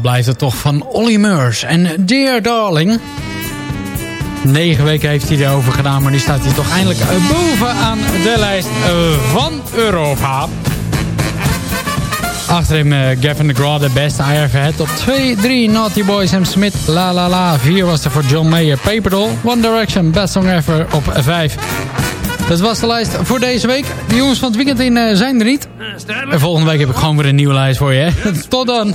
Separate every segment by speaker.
Speaker 1: plaat blijft het toch van Olly Murs. En Dear Darling. Negen weken heeft hij erover gedaan, maar nu staat hij toch eindelijk bovenaan de lijst van Europa. Achter hem uh, Gavin DeGraw, de beste I ever had. Op 2, 3 Naughty Boys, Sam Smith, La La La. 4 was er voor John Mayer, Paperdoll. One Direction, Best Song Ever op 5. Dat was de lijst voor deze week. De jongens van het weekend in uh, zijn er niet. En volgende week heb ik gewoon weer een nieuwe lijst voor je. Hè? Tot dan.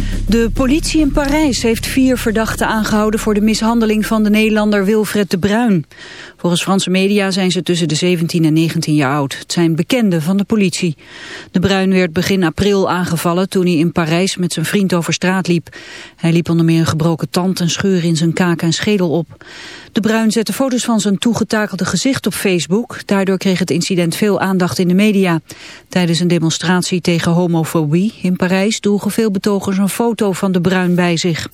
Speaker 2: De politie in Parijs heeft vier verdachten aangehouden... voor de mishandeling van de Nederlander Wilfred de Bruin. Volgens Franse media zijn ze tussen de 17 en 19 jaar oud. Het zijn bekenden van de politie. De Bruin werd begin april aangevallen toen hij in Parijs met zijn vriend over straat liep. Hij liep onder meer een gebroken tand en scheur in zijn kaak en schedel op. De Bruin zette foto's van zijn toegetakelde gezicht op Facebook. Daardoor kreeg het incident veel aandacht in de media. Tijdens een demonstratie tegen homofobie in Parijs droegen veel betogers een foto van de Bruin bij zich.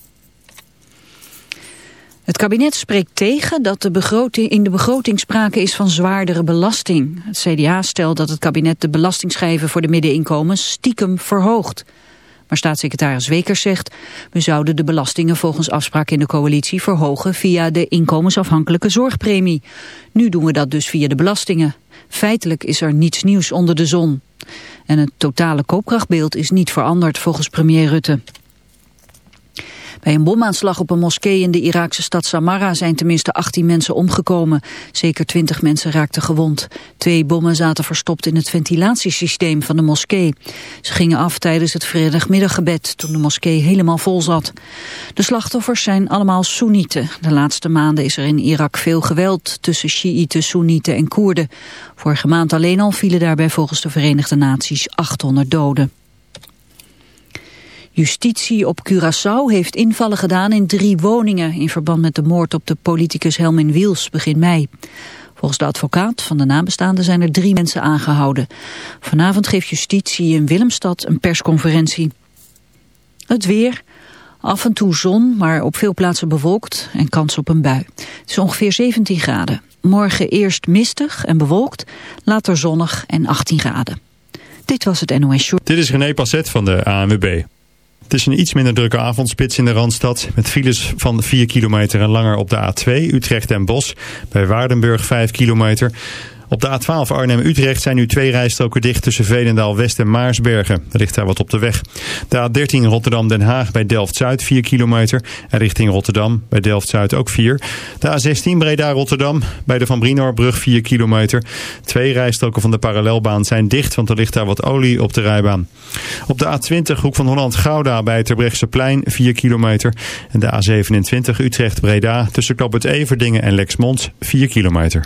Speaker 2: Het kabinet spreekt tegen dat de begroting, in de begroting sprake is van zwaardere belasting. Het CDA stelt dat het kabinet de belastingschijven voor de middeninkomens stiekem verhoogt. Maar staatssecretaris Wekers zegt, we zouden de belastingen volgens afspraak in de coalitie verhogen via de inkomensafhankelijke zorgpremie. Nu doen we dat dus via de belastingen. Feitelijk is er niets nieuws onder de zon. En het totale koopkrachtbeeld is niet veranderd volgens premier Rutte. Bij een bomaanslag op een moskee in de Iraakse stad Samarra zijn tenminste 18 mensen omgekomen. Zeker 20 mensen raakten gewond. Twee bommen zaten verstopt in het ventilatiesysteem van de moskee. Ze gingen af tijdens het vrijdagmiddaggebed toen de moskee helemaal vol zat. De slachtoffers zijn allemaal Soenieten. De laatste maanden is er in Irak veel geweld tussen Sjiïten, Soenieten en Koerden. Vorige maand alleen al vielen daarbij volgens de Verenigde Naties 800 doden. Justitie op Curaçao heeft invallen gedaan in drie woningen... in verband met de moord op de politicus Helmin Wiels begin mei. Volgens de advocaat van de nabestaanden zijn er drie mensen aangehouden. Vanavond geeft justitie in Willemstad een persconferentie. Het weer... Af en toe zon, maar op veel plaatsen bewolkt en kans op een bui. Het is ongeveer 17 graden. Morgen eerst mistig en bewolkt, later zonnig en 18 graden. Dit was het NOS Show.
Speaker 3: Dit is René Passet van de ANWB. Het is een iets minder drukke avondspits in de Randstad. Met files van 4 kilometer en langer op de A2 Utrecht en Bos. Bij Waardenburg 5 kilometer. Op de A12 Arnhem-Utrecht zijn nu twee rijstroken dicht tussen Veenendaal-West en Maarsbergen. Er ligt daar wat op de weg. De A13 Rotterdam-Den Haag bij Delft-Zuid 4 kilometer. En richting Rotterdam bij Delft-Zuid ook 4. De A16 Breda-Rotterdam bij de Van Brinoorbrug 4 kilometer. Twee rijstroken van de parallelbaan zijn dicht, want er ligt daar wat olie op de rijbaan. Op de A20 Hoek van Holland-Gouda bij Terbrechtseplein 4 kilometer. En de A27 Utrecht-Breda tussen Kloppert Everdingen en Lexmond 4 kilometer.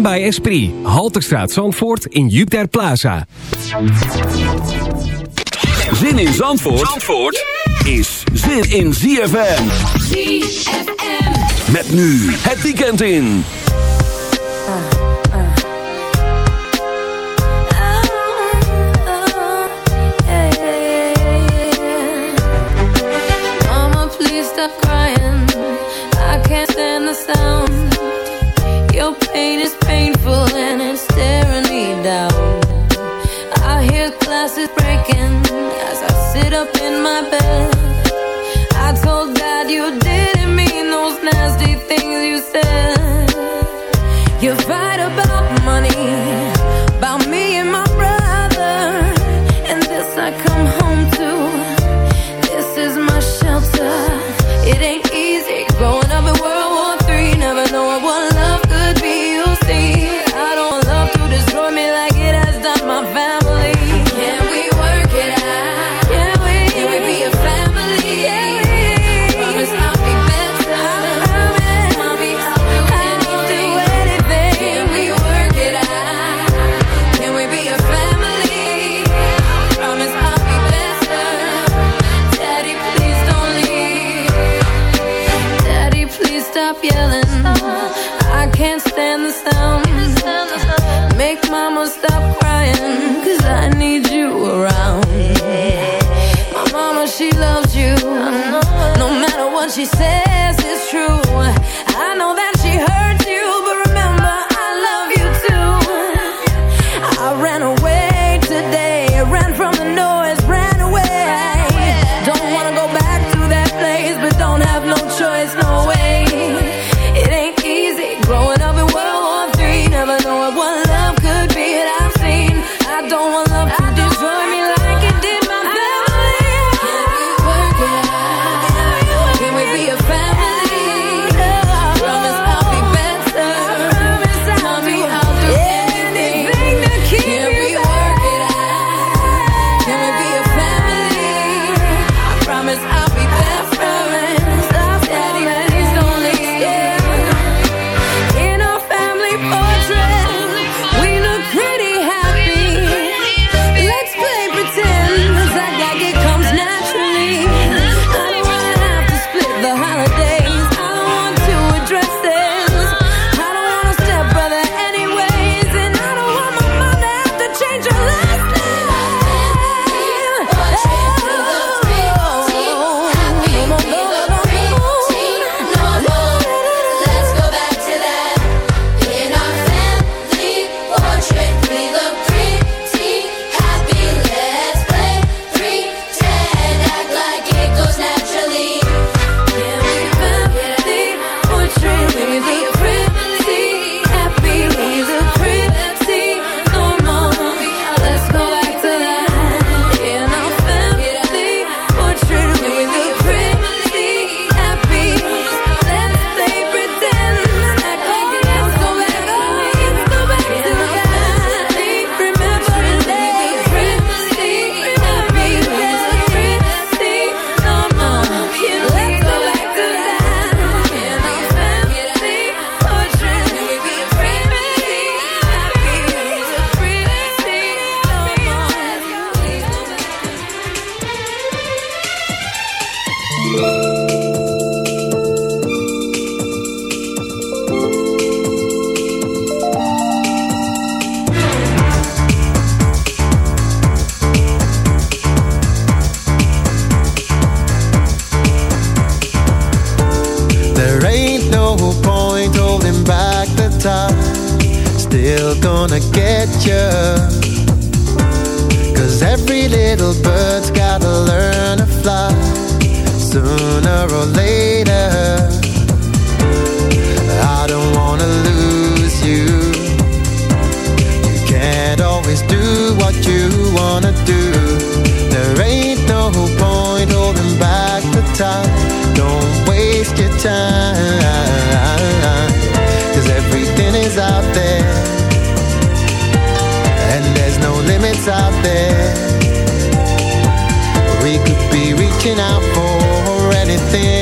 Speaker 4: Bij by Esprit.
Speaker 5: Halterstraat Zandvoort in Jupiter Plaza.
Speaker 6: Zin in Zandvoort, is zin in ZFM.
Speaker 4: ZFM.
Speaker 6: Met nu het weekend in.
Speaker 4: up in my bed. she said us out
Speaker 7: there. We could be reaching out
Speaker 8: for anything.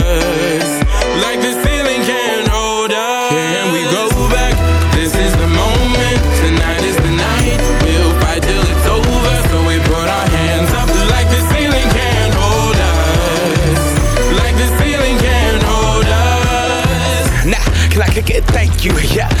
Speaker 9: You, yeah.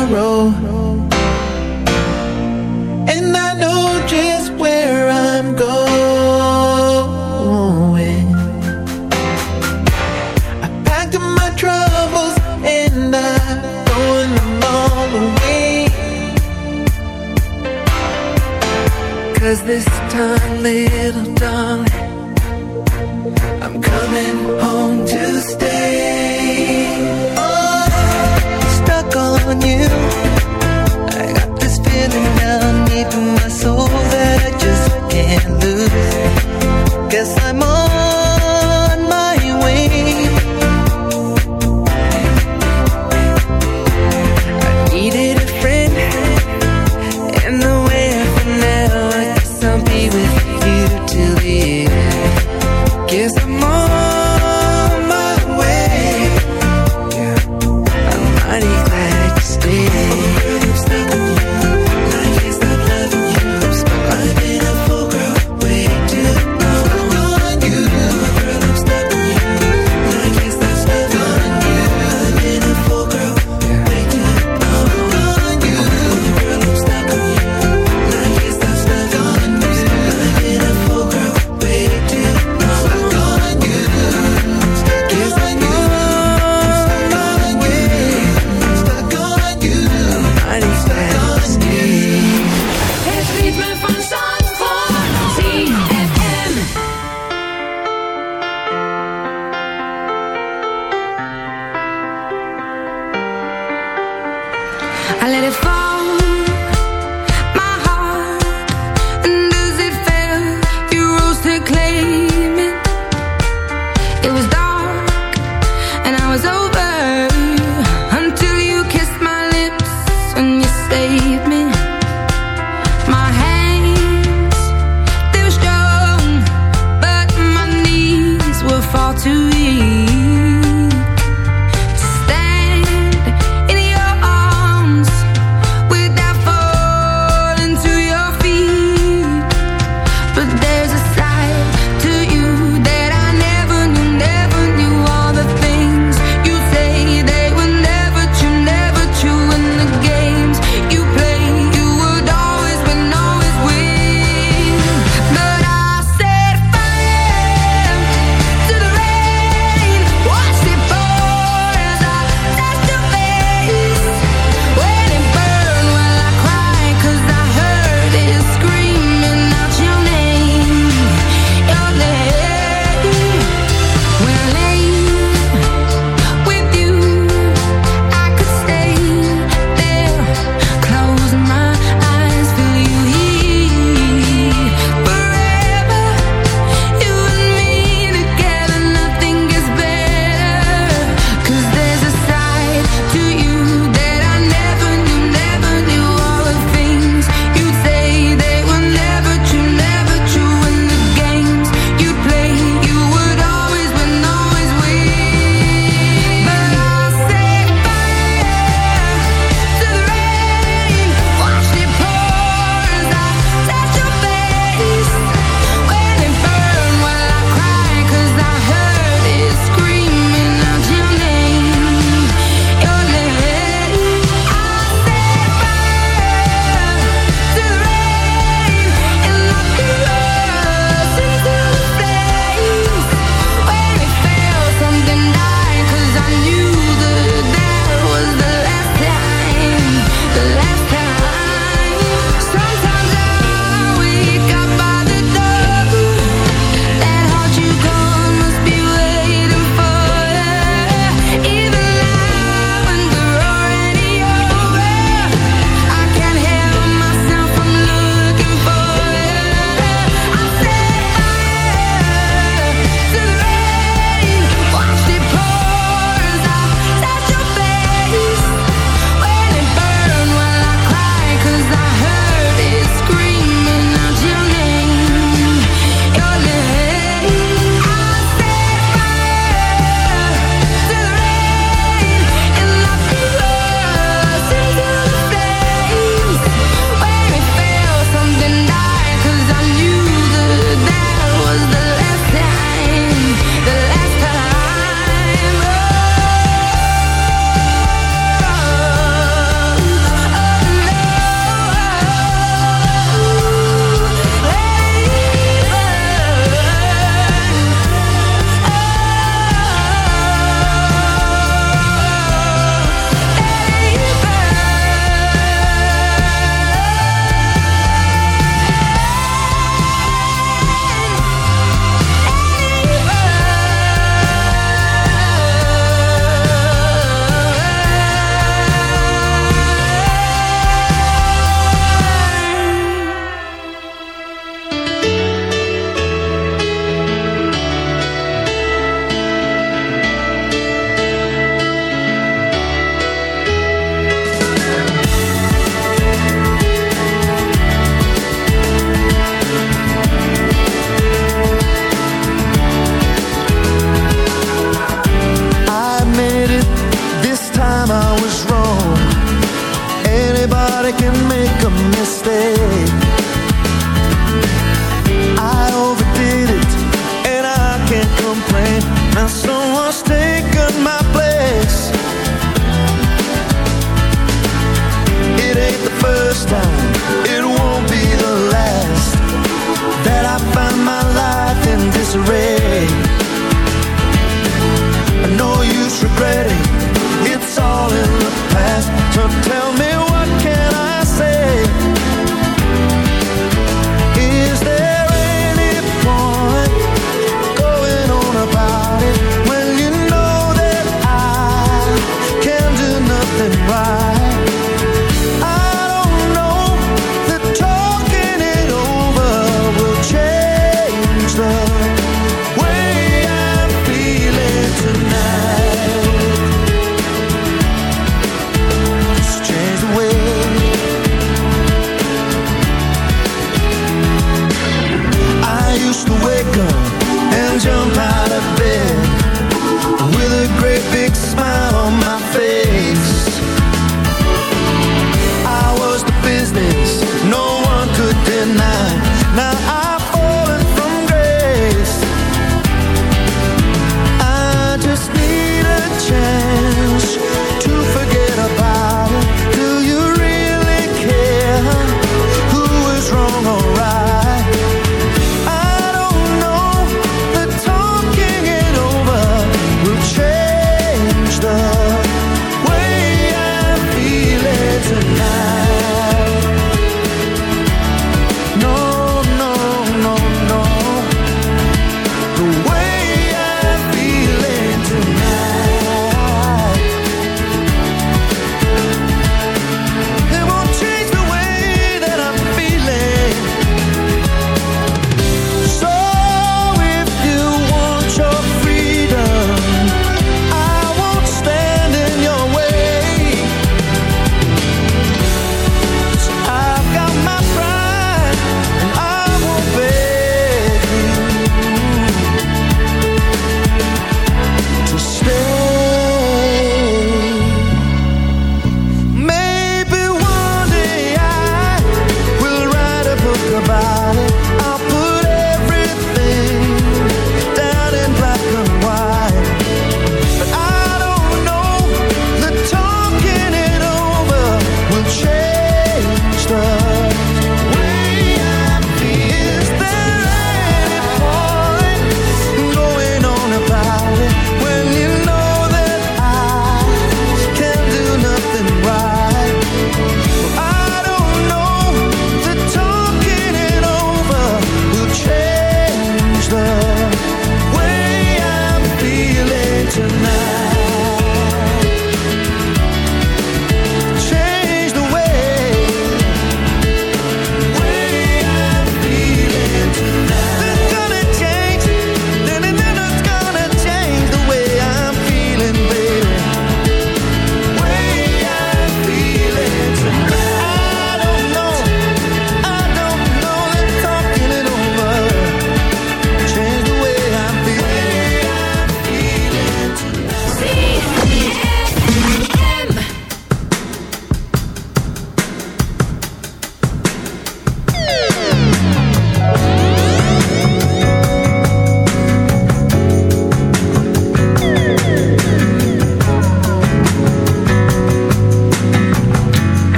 Speaker 10: tomorrow. And I know just where I'm going. I packed up my troubles and I'm throwing them all away. Cause this time
Speaker 11: lives.